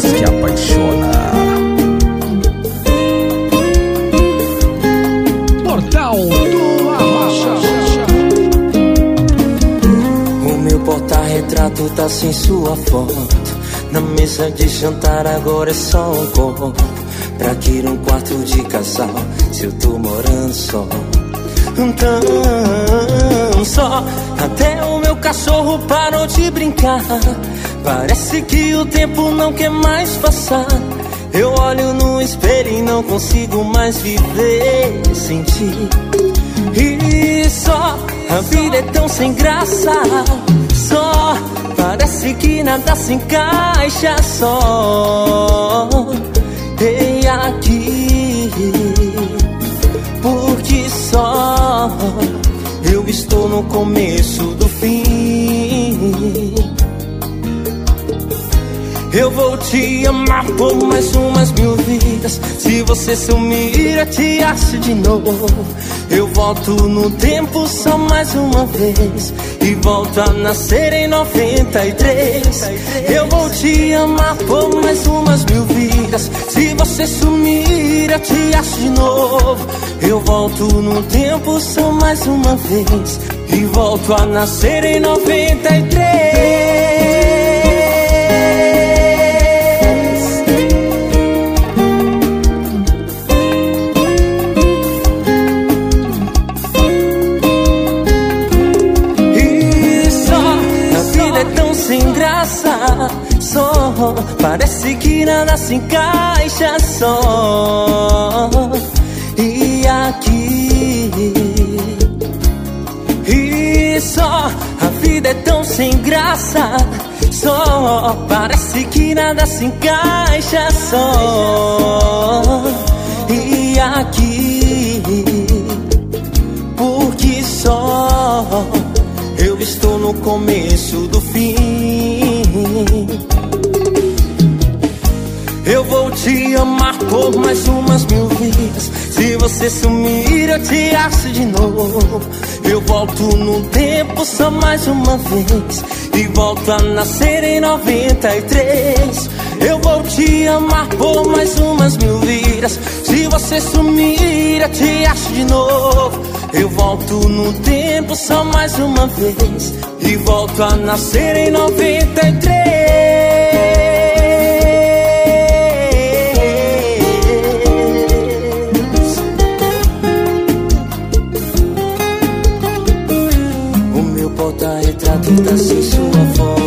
voz que apaixona. Portal do Arrocha. O meu porta-retrato tá sem sua foto. Na mesa de jantar agora é só um copo. Pra que ir um quarto de casal se eu tô morando só? Então, só, até o meu cachorro parou de brincar. Parece que o tempo não quer mais passar. Eu olho no espelho e não consigo mais viver sem ti. E só, a vida é tão sem graça. Só, parece que nada se encaixa só. Ei, aqui, porque só eu estou no começo do fim. Eu vou te amar por mais umas mil vidas. Se você sumir, eu te acho de novo. Eu volto no tempo só mais uma vez. E volto a nascer em 93. Eu vou te amar por mais umas mil vidas. Se você sumir, eu te acho de novo. Eu volto no tempo só mais uma vez. E volto a nascer em 93. Parece que nada se encaixa só. E aqui E só A vida é tão sem graça. Só Parece que nada se encaixa só. E aqui Porque só Eu estou no começo do fim por mais umas mil vidas. Se você sumir, eu te acho de novo. Eu volto no tempo só mais uma vez. E volto a nascer em 93. Eu vou te amar por mais umas mil vidas. Se você sumir, eu te acho de novo. Eu volto no tempo só mais uma vez. E volto a nascer em 93. volta, retrato da sua voz.